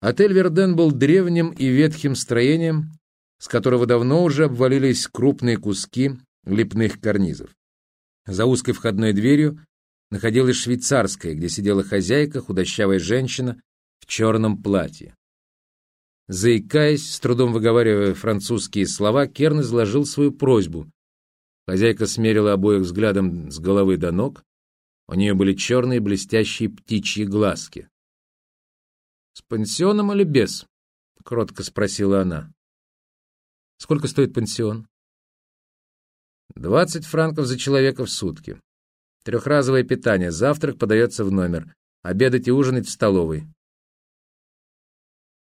Отель «Верден» был древним и ветхим строением, с которого давно уже обвалились крупные куски лепных карнизов. За узкой входной дверью находилась швейцарская, где сидела хозяйка, худощавая женщина в черном платье. Заикаясь, с трудом выговаривая французские слова, Керн изложил свою просьбу. Хозяйка смерила обоих взглядом с головы до ног. У нее были черные блестящие птичьи глазки. «С пансионом или без?» — кротко спросила она. «Сколько стоит пансион?» «Двадцать франков за человека в сутки. Трехразовое питание, завтрак подается в номер, обедать и ужинать в столовой.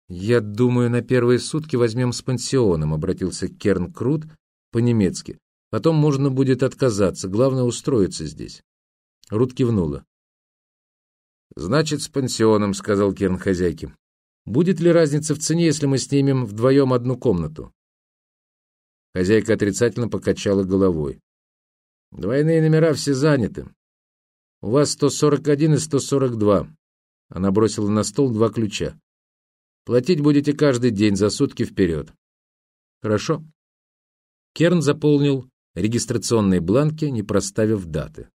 «Я думаю, на первые сутки возьмем с пансионом», — обратился Керн Крут по-немецки. «Потом можно будет отказаться, главное устроиться здесь». Рут кивнула. «Значит, с пансионом», — сказал Керн хозяйке. «Будет ли разница в цене, если мы снимем вдвоем одну комнату?» Хозяйка отрицательно покачала головой. «Двойные номера все заняты. У вас 141 и 142». Она бросила на стол два ключа. Платить будете каждый день за сутки вперед. Хорошо. Керн заполнил регистрационные бланки, не проставив даты.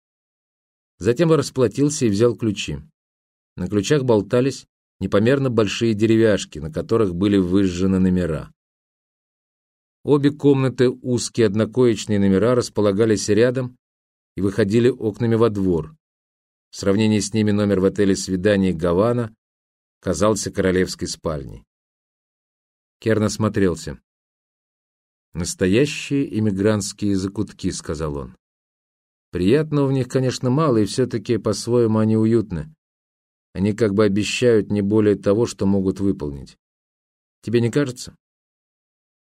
Затем расплатился и взял ключи. На ключах болтались непомерно большие деревяшки, на которых были выжжены номера. Обе комнаты, узкие однокоечные номера, располагались рядом и выходили окнами во двор. В сравнении с ними номер в отеле «Свидание Гавана» казался королевской спальней. Керн осмотрелся. «Настоящие иммигрантские закутки», — сказал он. «Приятного в них, конечно, мало, и все-таки по-своему они уютны. Они как бы обещают не более того, что могут выполнить. Тебе не кажется?»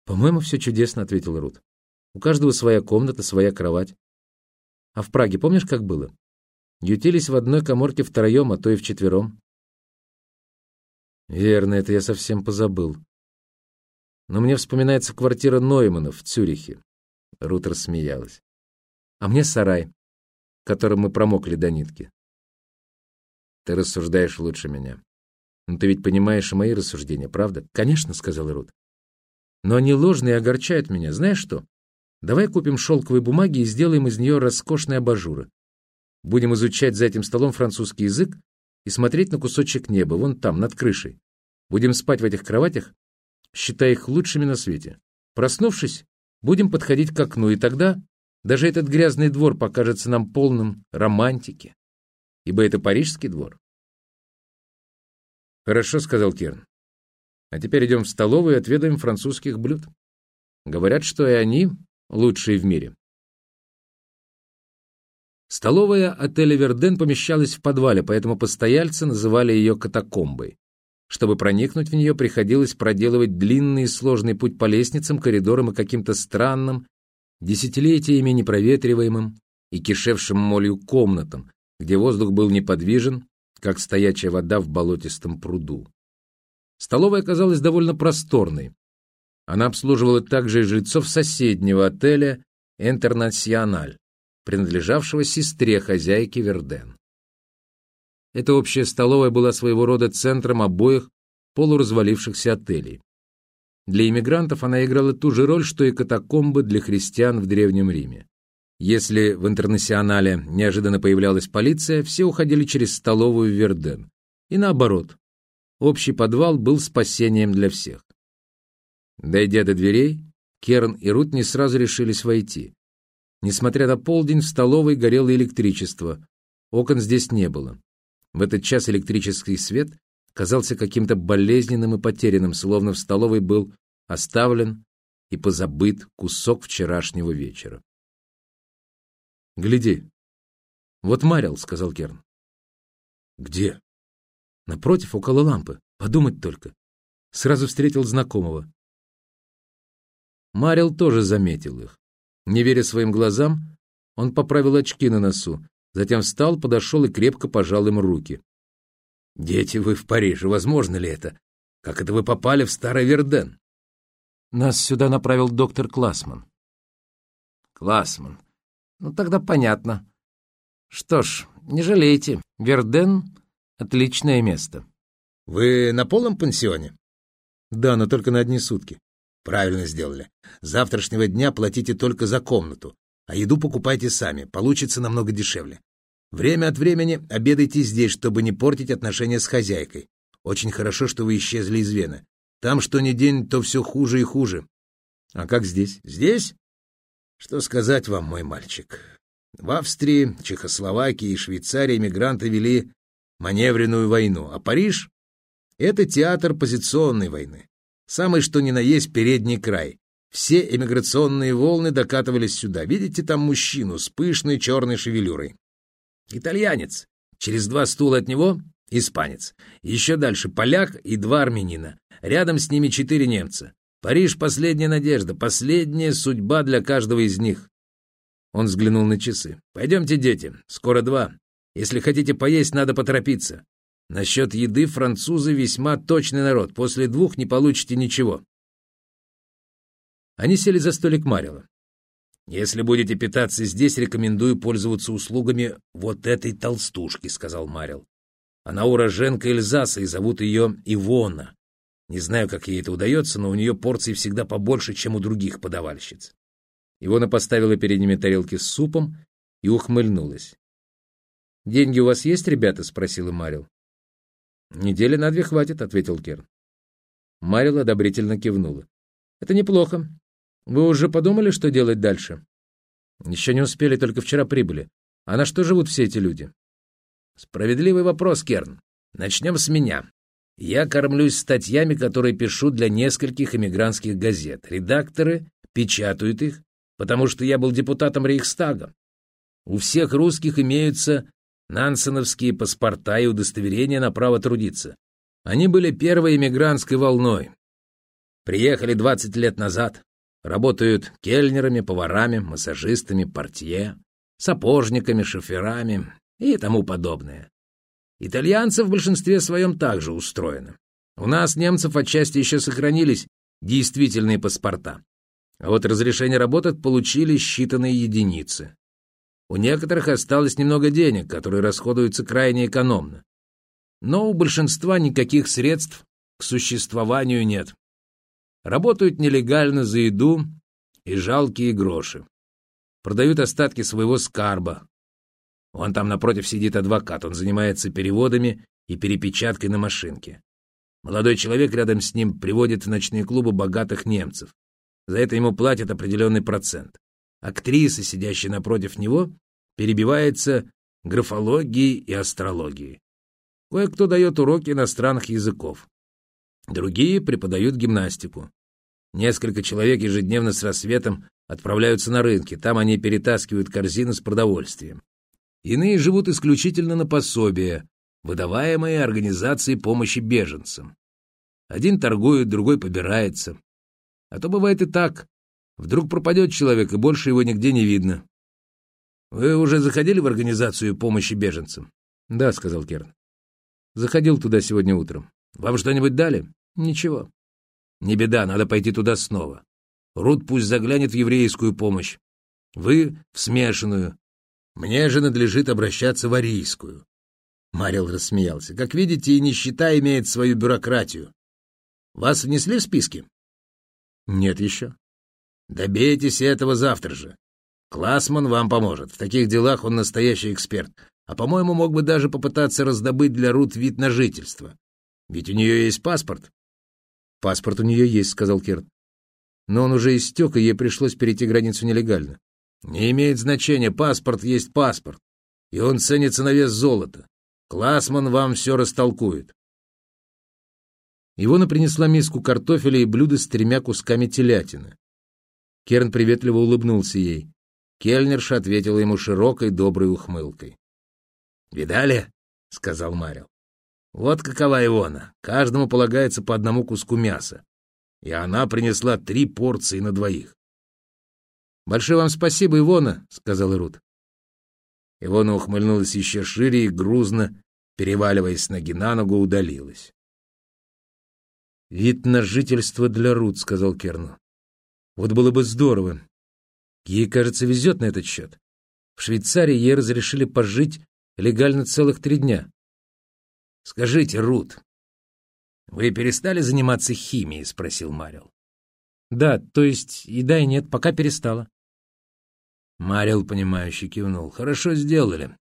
«По-моему, все чудесно», — ответил Рут. «У каждого своя комната, своя кровать. А в Праге помнишь, как было? Ютились в одной коморке втроем, а то и вчетвером. Верно, это я совсем позабыл. Но мне вспоминается квартира Нойманов в Цюрихе. Рутер смеялась. А мне сарай, в котором мы промокли до нитки. Ты рассуждаешь лучше меня. Но ты ведь понимаешь мои рассуждения, правда? Конечно, сказал Рут. Но они ложные и огорчают меня. Знаешь что? Давай купим шелковые бумаги и сделаем из нее роскошные абажуры. Будем изучать за этим столом французский язык и смотреть на кусочек неба, вон там, над крышей. Будем спать в этих кроватях, считая их лучшими на свете. Проснувшись, будем подходить к окну, и тогда даже этот грязный двор покажется нам полным романтики, ибо это парижский двор. «Хорошо», — сказал Керн. «А теперь идем в столовую и отведаем французских блюд. Говорят, что и они лучшие в мире». Столовая отеля «Верден» помещалась в подвале, поэтому постояльцы называли ее катакомбой. Чтобы проникнуть в нее, приходилось проделывать длинный и сложный путь по лестницам, коридорам и каким-то странным, десятилетиями непроветриваемым и кишевшим молью комнатам, где воздух был неподвижен, как стоячая вода в болотистом пруду. Столовая оказалась довольно просторной. Она обслуживала также и жильцов соседнего отеля «Интернациональ», принадлежавшего сестре хозяйки Верден. Эта общая столовая была своего рода центром обоих полуразвалившихся отелей. Для иммигрантов она играла ту же роль, что и катакомбы для христиан в Древнем Риме. Если в интернационале неожиданно появлялась полиция, все уходили через столовую в Верден. И наоборот, общий подвал был спасением для всех. Дойдя до дверей, Керн и Рут не сразу решились войти. Несмотря на полдень, в столовой горело электричество. Окон здесь не было. В этот час электрический свет казался каким-то болезненным и потерянным, словно в столовой был оставлен и позабыт кусок вчерашнего вечера. «Гляди. Вот Марил», — сказал Керн. «Где?» «Напротив, около лампы. Подумать только». Сразу встретил знакомого. Марил тоже заметил их. Не веря своим глазам, он поправил очки на носу, затем встал, подошел и крепко пожал им руки. «Дети, вы в Париже, возможно ли это? Как это вы попали в Старый Верден?» «Нас сюда направил доктор Классман». «Классман. Ну, тогда понятно. Что ж, не жалейте, Верден — отличное место». Вы на полном пансионе? Да, но только на одни сутки. Правильно сделали. С завтрашнего дня платите только за комнату, а еду покупайте сами, получится намного дешевле. Время от времени обедайте здесь, чтобы не портить отношения с хозяйкой. Очень хорошо, что вы исчезли из Вены. Там что ни день, то все хуже и хуже. А как здесь? Здесь? Что сказать вам, мой мальчик? В Австрии, Чехословакии и Швейцарии мигранты вели маневренную войну, а Париж — это театр позиционной войны. Самый что ни на есть передний край. Все эмиграционные волны докатывались сюда. Видите там мужчину с пышной черной шевелюрой? Итальянец. Через два стула от него — испанец. Еще дальше поляк и два армянина. Рядом с ними четыре немца. Париж — последняя надежда, последняя судьба для каждого из них. Он взглянул на часы. «Пойдемте, дети, скоро два. Если хотите поесть, надо поторопиться. Насчет еды французы весьма точный народ. После двух не получите ничего». Они сели за столик Марила. «Если будете питаться здесь, рекомендую пользоваться услугами вот этой толстушки», — сказал Марил. «Она уроженка Эльзаса, и зовут ее Ивона. Не знаю, как ей это удается, но у нее порций всегда побольше, чем у других подавальщиц». Ивона поставила перед ними тарелки с супом и ухмыльнулась. «Деньги у вас есть, ребята?» — спросила Марил. «Недели на две хватит», — ответил Керн. Марил одобрительно кивнула. «Это неплохо. Вы уже подумали, что делать дальше?» «Еще не успели, только вчера прибыли. А на что живут все эти люди?» «Справедливый вопрос, Керн. Начнем с меня. Я кормлюсь статьями, которые пишу для нескольких эмигрантских газет. Редакторы печатают их, потому что я был депутатом Рейхстага. У всех русских имеются нансеновские паспорта и удостоверения на право трудиться. Они были первой эмигрантской волной. Приехали 20 лет назад, работают кельнерами, поварами, массажистами, портье, сапожниками, шоферами и тому подобное. Итальянцы в большинстве своем также устроены. У нас, немцев, отчасти еще сохранились действительные паспорта. А вот разрешение работать получили считанные единицы. У некоторых осталось немного денег, которые расходуются крайне экономно. Но у большинства никаких средств к существованию нет. Работают нелегально за еду и жалкие гроши. Продают остатки своего скарба, Вон там напротив сидит адвокат, он занимается переводами и перепечаткой на машинке. Молодой человек рядом с ним приводит в ночные клубы богатых немцев. За это ему платят определенный процент. Актриса, сидящая напротив него, перебивается графологией и астрологией. Кое-кто дает уроки иностранных языков. Другие преподают гимнастику. Несколько человек ежедневно с рассветом отправляются на рынки. Там они перетаскивают корзины с продовольствием. Иные живут исключительно на пособия, выдаваемые организацией помощи беженцам. Один торгует, другой побирается. А то бывает и так. Вдруг пропадет человек, и больше его нигде не видно. Вы уже заходили в организацию помощи беженцам? Да, сказал Керн. Заходил туда сегодня утром. Вам что-нибудь дали? Ничего. Не беда, надо пойти туда снова. Рут пусть заглянет в еврейскую помощь. Вы в смешанную, мне же надлежит обращаться в арийскую. Марил рассмеялся. Как видите, и нищета имеет свою бюрократию. Вас внесли в списки? Нет еще. Добейтесь этого завтра же. Классман вам поможет. В таких делах он настоящий эксперт. А, по-моему, мог бы даже попытаться раздобыть для Рут вид на жительство. Ведь у нее есть паспорт. Паспорт у нее есть, сказал Керт. Но он уже истек, и ей пришлось перейти границу нелегально. Не имеет значения, паспорт есть паспорт, и он ценится на вес золота. Классман вам все растолкует. Ивона принесла миску картофеля и блюдо с тремя кусками телятины. Керн приветливо улыбнулся ей. Кельнерша ответила ему широкой доброй ухмылкой. «Видали?» — сказал Марил. «Вот какова Ивона. Каждому полагается по одному куску мяса. И она принесла три порции на двоих. «Большое вам спасибо, Ивона», — сказал Рут. Ивона ухмыльнулась еще шире и грузно, переваливаясь с ноги на ногу, удалилась. «Вид на жительство для Рут», — сказал Керну. «Вот было бы здорово. Ей, кажется, везет на этот счет. В Швейцарии ей разрешили пожить легально целых три дня. Скажите, Рут, «Вы перестали заниматься химией?» — спросил Марил. «Да, то есть и да, и нет, пока перестала». Марил, понимающе кивнул. «Хорошо сделали».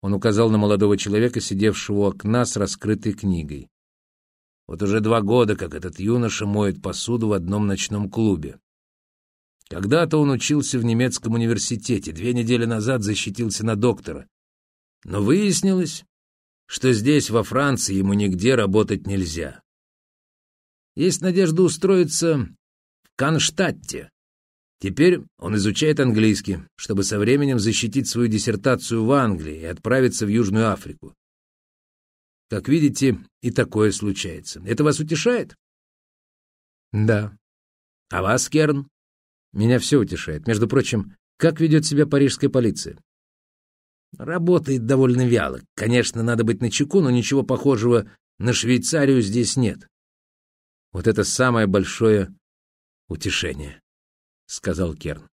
Он указал на молодого человека, сидевшего у окна с раскрытой книгой. Вот уже два года, как этот юноша моет посуду в одном ночном клубе. Когда-то он учился в немецком университете, две недели назад защитился на доктора. Но выяснилось, что здесь, во Франции, ему нигде работать нельзя. Есть надежда устроиться в Канштадте. Теперь он изучает английский, чтобы со временем защитить свою диссертацию в Англии и отправиться в Южную Африку. Как видите, и такое случается. Это вас утешает? Да. А вас, Керн? Меня все утешает. Между прочим, как ведет себя парижская полиция? Работает довольно вяло. Конечно, надо быть начеку, но ничего похожего на Швейцарию здесь нет. Вот это самое большое утешение, — сказал Керн.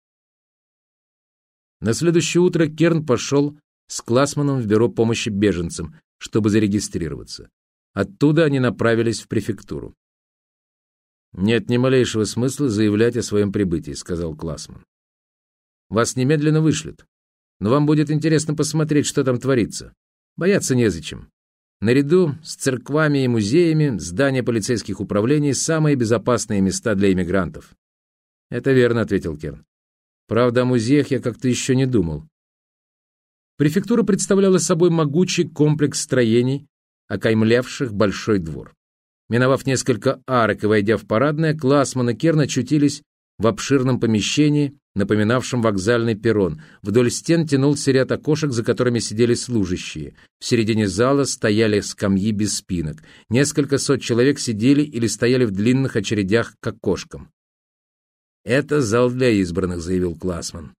На следующее утро Керн пошел с Классманом в бюро помощи беженцам, чтобы зарегистрироваться. Оттуда они направились в префектуру. «Нет ни малейшего смысла заявлять о своем прибытии», — сказал Классман. «Вас немедленно вышлют. Но вам будет интересно посмотреть, что там творится. Бояться незачем. Наряду с церквами и музеями здания полицейских управлений — самые безопасные места для иммигрантов». «Это верно», — ответил Керн. «Правда, о музеях я как-то еще не думал». Префектура представляла собой могучий комплекс строений, окаймлявших большой двор. Миновав несколько арок и войдя в парадное, Классман и Керн очутились в обширном помещении, напоминавшем вокзальный перрон. Вдоль стен тянулся ряд окошек, за которыми сидели служащие. В середине зала стояли скамьи без спинок. Несколько сот человек сидели или стояли в длинных очередях к окошкам. «Это зал для избранных», — заявил Классман.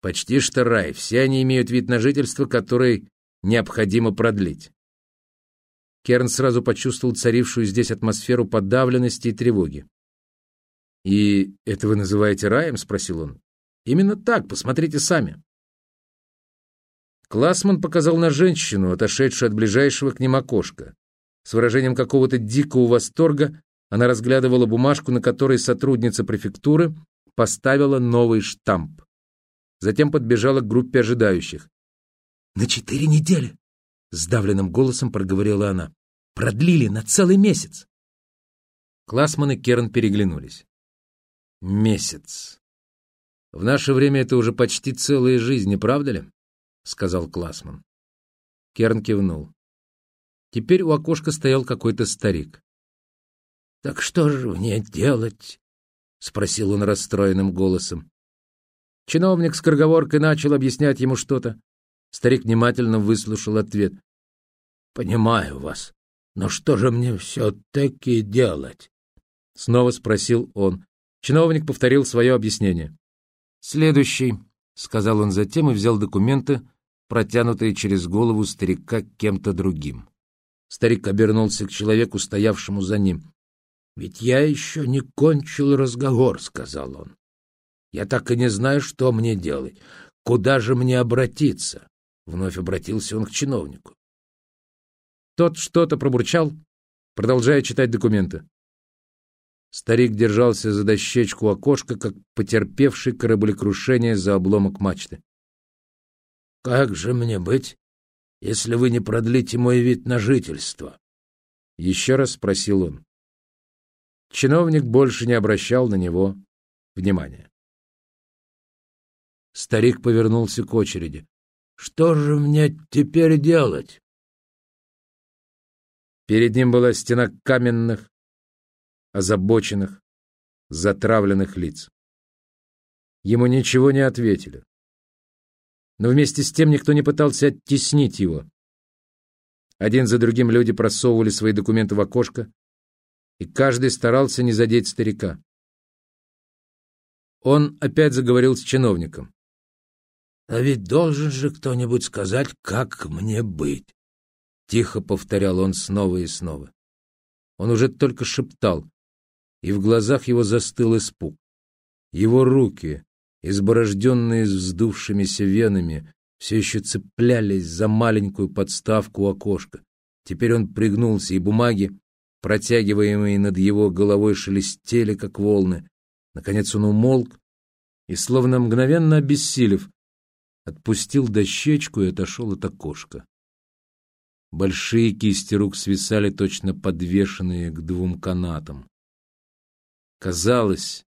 «Почти что рай. Все они имеют вид на жительство, который необходимо продлить». Керн сразу почувствовал царившую здесь атмосферу подавленности и тревоги. «И это вы называете раем?» — спросил он. «Именно так, посмотрите сами». Классман показал на женщину, отошедшую от ближайшего к ним окошка. С выражением какого-то дикого восторга она разглядывала бумажку, на которой сотрудница префектуры поставила новый штамп. Затем подбежала к группе ожидающих. «На четыре недели!» — сдавленным голосом проговорила она. «Продлили на целый месяц!» Классман и Керн переглянулись. «Месяц. В наше время это уже почти целая жизнь, не правда ли?» — сказал Классман. Керн кивнул. Теперь у окошка стоял какой-то старик. «Так что же мне делать?» — спросил он расстроенным голосом. Чиновник с корговоркой начал объяснять ему что-то. Старик внимательно выслушал ответ. «Понимаю вас, но что же мне все-таки делать?» Снова спросил он. Чиновник повторил свое объяснение. «Следующий», — сказал он затем и взял документы, протянутые через голову старика кем-то другим. Старик обернулся к человеку, стоявшему за ним. «Ведь я еще не кончил разговор», — сказал он. «Я так и не знаю, что мне делать. Куда же мне обратиться?» Вновь обратился он к чиновнику. Тот что-то пробурчал, продолжая читать документы. Старик держался за дощечку окошка, как потерпевший кораблекрушение за обломок мачты. «Как же мне быть, если вы не продлите мой вид на жительство?» Еще раз спросил он. Чиновник больше не обращал на него внимания. Старик повернулся к очереди. Что же мне теперь делать? Перед ним была стена каменных, озабоченных, затравленных лиц. Ему ничего не ответили. Но вместе с тем никто не пытался оттеснить его. Один за другим люди просовывали свои документы в окошко, и каждый старался не задеть старика. Он опять заговорил с чиновником. А ведь должен же кто-нибудь сказать, как мне быть. Тихо повторял он снова и снова. Он уже только шептал, и в глазах его застыл испуг. Его руки, изборожденные вздувшимися венами, все еще цеплялись за маленькую подставку у окошка. Теперь он пригнулся, и бумаги, протягиваемые над его головой, шелестели, как волны. Наконец он умолк и, словно мгновенно обессилев, отпустил дощечку и отошел от окошка. Большие кисти рук свисали, точно подвешенные к двум канатам. Казалось,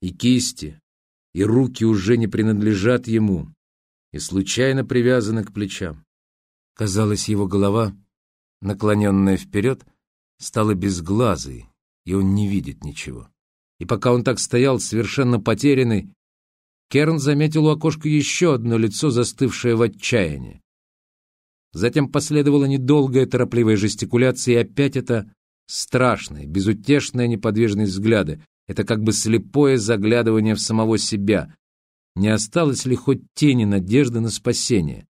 и кисти, и руки уже не принадлежат ему, и случайно привязаны к плечам. Казалось, его голова, наклоненная вперед, стала безглазой, и он не видит ничего. И пока он так стоял, совершенно потерянный, Керн заметил у окошка еще одно лицо, застывшее в отчаянии. Затем последовала недолгая торопливая жестикуляция, и опять это страшное, безутешное неподвижность взгляда. Это как бы слепое заглядывание в самого себя. Не осталось ли хоть тени надежды на спасение?